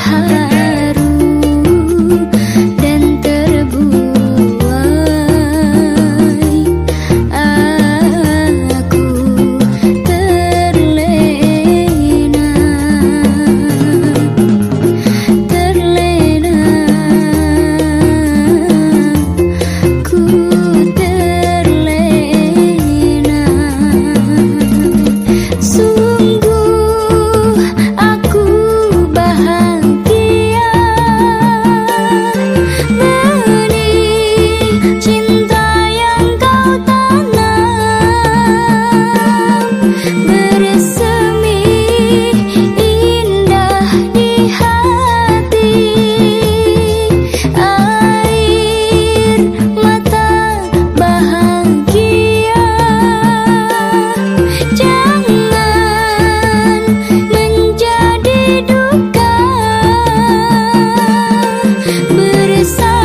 하나 sorry